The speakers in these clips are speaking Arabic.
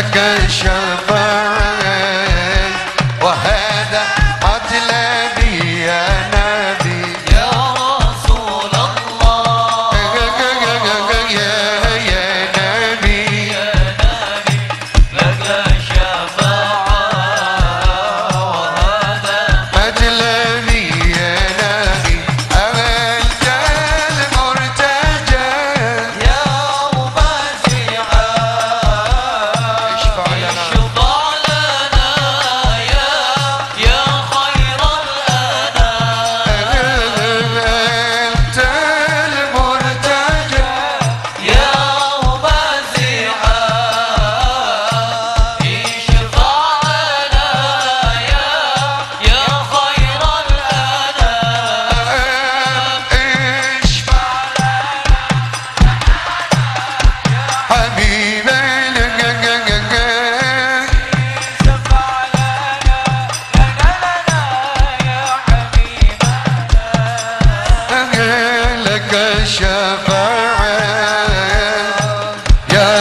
Shabbat.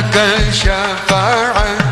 لك الشفاعه